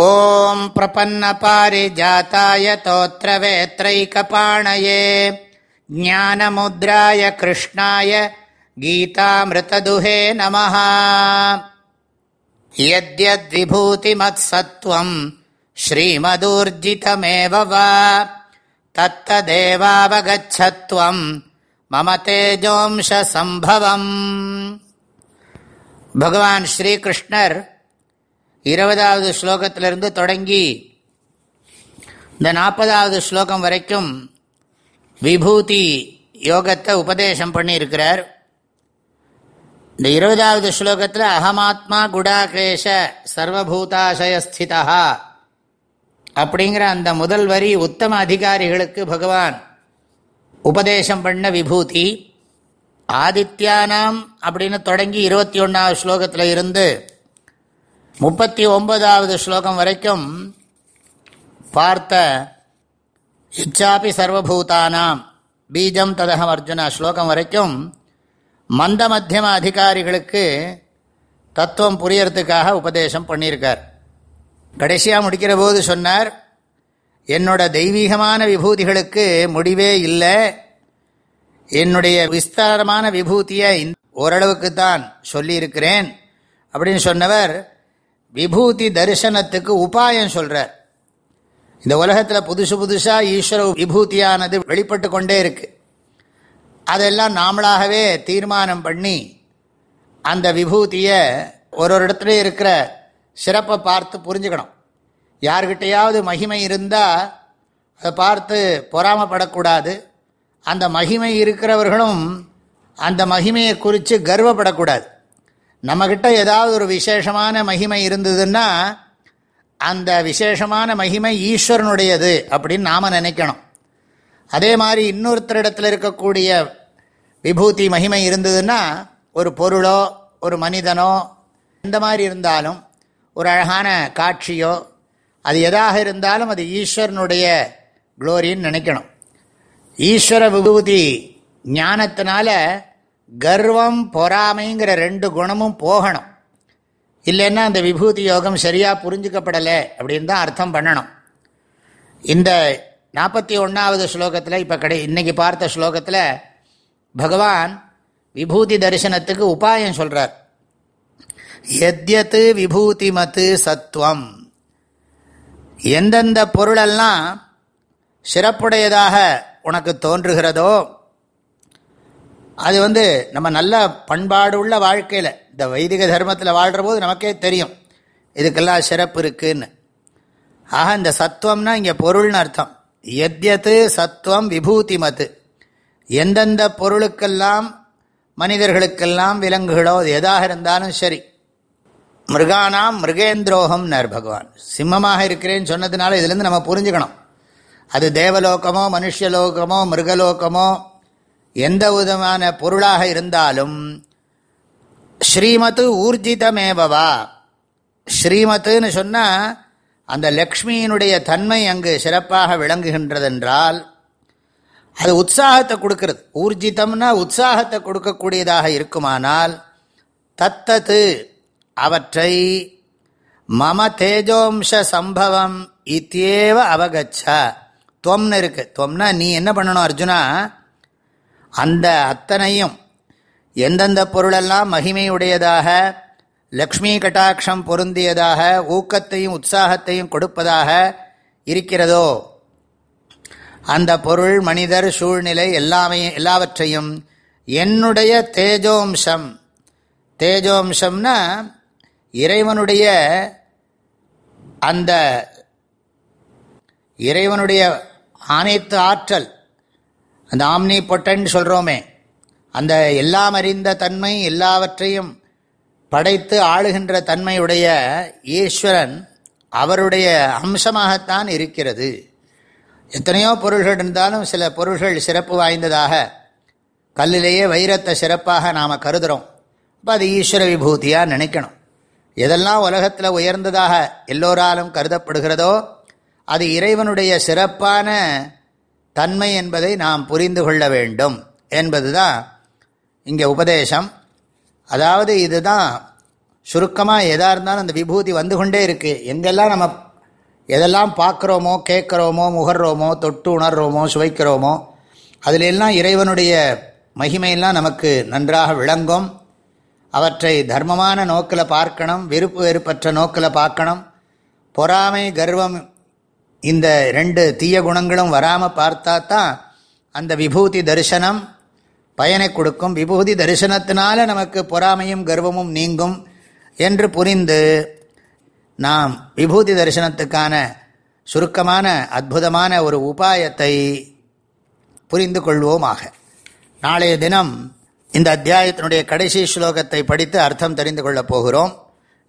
ॐ प्रपन्नपारिजाताय तोत्रवेत्रैकपाणये ज्ञानमुद्राय कृष्णाय गीतामृतदुहे नमः यद्यद्विभूतिमत्सत्त्वम् श्रीमदूर्जितमेव वा तत्तदेवावगच्छत्वम् मम तेजोंशसम्भवम् भगवान् श्रीकृष्णर् இருபதாவது ஸ்லோகத்திலிருந்து தொடங்கி இந்த நாற்பதாவது ஸ்லோகம் வரைக்கும் விபூதி யோகத்தை உபதேசம் பண்ணியிருக்கிறார். இந்த இருபதாவது ஸ்லோகத்தில் அகமாத்மா குடாகேஷ சர்வபூதாசயஸ்திதா அப்படிங்கிற அந்த முதல் வரி உத்தம அதிகாரிகளுக்கு பகவான் உபதேசம் பண்ண விபூதி. ஆதித்யானாம் அப்படின்னு தொடங்கி இருபத்தி ஒன்றாவது ஸ்லோகத்தில் இருந்து முப்பத்தி ஒன்பதாவது ஸ்லோகம் வரைக்கும் பார்த்த இச்சாபி சர்வபூதானாம் பீஜம் ததகம் அர்ஜுனா ஸ்லோகம் வரைக்கும் மந்த மத்தியம அதிகாரிகளுக்கு தத்துவம் புரியறதுக்காக உபதேசம் பண்ணியிருக்கார். கடைசியாக முடிக்கிற போது சொன்னார் என்னோட தெய்வீகமான விபூதிகளுக்கு முடிவே இல்லை. என்னுடைய விஸ்தாரமான விபூதியை ஓரளவுக்கு தான் சொல்லியிருக்கிறேன் அப்படின்னு சொன்னவர் விபூதி தரிசனத்துக்கு உபாயம் சொல்கிறார் இந்த உலகத்தில் புதுசு புதுசாக ஈஸ்வர விபூதியானது வெளிப்பட்டு கொண்டே இருக்கு. அதெல்லாம் நாமளாகவே தீர்மானம் பண்ணி அந்த விபூதியை ஒரு ஒரு இடத்துல இருக்கிற சிறப்பை பார்த்து புரிஞ்சுக்கணும். யார்கிட்டையாவது மகிமை இருந்தால் அதை பார்த்து பொறாமப்படக்கூடாது. அந்த மகிமை இருக்கிறவர்களும் அந்த மகிமையை குறித்து கர்வப்படக்கூடாது. நம்மக்கிட்ட ஏதாவது ஒரு விசேஷமான மகிமை இருந்ததுன்னா அந்த விசேஷமான மகிமை ஈஸ்வரனுடையது அப்படின்னு நாம் நினைக்கணும். அதே மாதிரி இன்னொருத்தரிடத்தில் இருக்கக்கூடிய விபூதி மகிமை இருந்ததுன்னா ஒரு பொருளோ ஒரு மனிதனோ எந்த மாதிரி இருந்தாலும் ஒரு அழகான காட்சியோ அது எதாக இருந்தாலும் அது ஈஸ்வரனுடைய குளோரின்னு நினைக்கணும். ஈஸ்வர விபூதி ஞானத்தினால கர்வம் பொறாமைங்கிற ரெண்டு குணமும் போகணும். இல்லைன்னா அந்த விபூதி யோகம் சரியாக புரிஞ்சுக்கப்படலை அப்படின்னு தான் அர்த்தம் பண்ணணும். இந்த நாற்பத்தி ஒன்றாவது ஸ்லோகத்தில் இப்போ கடை இன்றைக்கி பார்த்த ஸ்லோகத்தில் பகவான் விபூதி தரிசனத்துக்கு உபாயம் சொல்கிறார் எத்யத்து விபூதிமத்து சத்துவம் எந்தெந்த பொருளெல்லாம் சிறப்புடையதாக உனக்கு தோன்றுகிறதோ அது வந்து நம்ம நல்ல பண்பாடு உள்ள வாழ்க்கையில் இந்த வைதிக தர்மத்தில் வாழ்கிற போது நமக்கே தெரியும். இதுக்கெல்லாம் சிறப்பு இருக்குன்னு. ஆக இந்த சத்துவம்னா இங்கே பொருள்னு அர்த்தம். எத்யத்து சத்துவம் விபூதி மது எந்தெந்த பொருளுக்கெல்லாம் மனிதர்களுக்கெல்லாம் விலங்குகளோ அது எதாக இருந்தாலும் சரி. மிருகானாம் மிருகேந்திரோகம்னார் பகவான். சிம்மமாக இருக்கிறேன்னு சொன்னதுனால இதுலேருந்து நம்ம புரிஞ்சுக்கணும். அது தேவலோகமோ மனுஷலோகமோ மிருகலோகமோ எந்த விதமான பொருளாக இருந்தாலும் ஸ்ரீமத்து ஊர்ஜிதமேபவா ஸ்ரீமத்துன்னு சொன்னால் அந்த லக்ஷ்மியினுடைய தன்மை அங்கு சிறப்பாக விளங்குகின்றதென்றால் அது உற்சாகத்தை கொடுக்கறது. ஊர்ஜிதம்னா உற்சாகத்தை கொடுக்கக்கூடியதாக இருக்குமானால் தத்தத்து அவற்றை மம தேஜோம்ச சம்பவம் இத்தியேவ அவகச்ச. துவம்னு இருக்கு. துவம்னா நீ என்ன பண்ணணும் அர்ஜுனா அந்த அத்தனையும் எந்தெந்த பொருளெல்லாம் மகிமையுடையதாக லக்ஷ்மி கட்டாட்சம் பொருந்தியதாக ஊக்கத்தையும் உற்சாகத்தையும் கொடுப்பதாக இருக்கிறதோ அந்த பொருள் மனிதர் சூழ்நிலை எல்லாமே எல்லாவற்றையும் என்னுடைய தேஜோம்சம். தேஜோம்சம்னா இறைவனுடைய அந்த இறைவனுடைய அனைத்து ஆற்றல். அந்த ஆம்னி பொட்டன் சொல்கிறோமே அந்த எல்லாம் அறிந்த தன்மை எல்லாவற்றையும் படைத்து ஆளுகின்ற தன்மையுடைய ஈஸ்வரன் அவருடைய அம்சமாகத்தான் இருக்கிறது. எத்தனையோ பொருள்கள் இருந்தாலும் சில பொருள்கள் சிறப்பு வாய்ந்ததாக கல்லிலேயே வைரத்தை சிறப்பாக நாம் கருதுகிறோம் அப்போ அது ஈஸ்வர விபூதியாக நினைக்கணும். எதெல்லாம் உலகத்தில் உயர்ந்ததாக எல்லோராலும் கருதப்படுகிறதோ அது இறைவனுடைய சிறப்பான தன்மை என்பதை நாம் புரிந்து கொள்ள வேண்டும் என்பது தான் இங்கே உபதேசம். அதாவது இதுதான் சுருக்கமாக எதாக இருந்தாலும் அந்த விபூதி வந்து கொண்டே இருக்குது எங்கெல்லாம் நம்ம எதெல்லாம் பார்க்குறோமோ கேட்குறோமோ முகர்றோமோ தொட்டு உணர்றோமோ சுவைக்கிறோமோ அதிலெல்லாம் இறைவனுடைய மகிமையெல்லாம் நமக்கு நன்றாக விளங்கும். அவற்றை தர்மமான நோக்கில் பார்க்கணும் விருப்பு வெறுப்பற்ற நோக்கில் பார்க்கணும். பொறாமை கர்வம் இந்த ரெண்டு தீய குணங்களும் வராமல் பார்த்தா தான் அந்த விபூதி தரிசனம் பயனை கொடுக்கும். விபூதி தரிசனத்தினால நமக்கு பொறாமையும் கர்வமும் நீங்கும் என்று புரிந்து நாம் விபூதி தரிசனத்துக்கான சுருக்கமான அற்புதமான ஒரு உபாயத்தை புரிந்து கொள்வோமாக. நாளைய தினம் இந்த அத்தியாயத்தினுடைய கடைசி ஸ்லோகத்தை படித்து அர்த்தம் தெரிந்து கொள்ளப் போகிறோம்.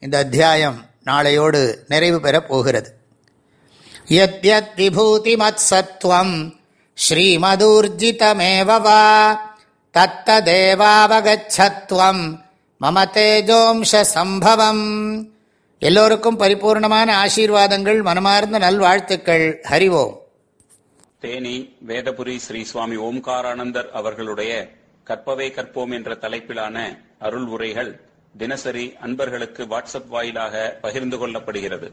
இந்த அத்தியாயம் நாளையோடு நிறைவு பெறப் போகிறது. யத்யத்விபூதிமத்சத்வம் ஸ்ரீமதூர்ஜிதமேவ வா தத்ததேவாவகச்சத்வம் மம தேஜோம்ச சம்பவம் எல்லோருக்கும் பரிபூர்ணமான ஆசீர்வாதங்கள் மனமார்ந்த நல்வாழ்த்துக்கள். ஹரிவோம் தேனி வேதபுரி ஸ்ரீ சுவாமி ஓம்காரானந்தர் அவர்களுடைய கற்பவே கற்போம் என்ற தலைப்பிலான அருள் உரைகள் தினசரி அன்பர்களுக்கு வாட்ஸ்அப் வாயிலாக பகிர்ந்து கொள்ளப்படுகிறது.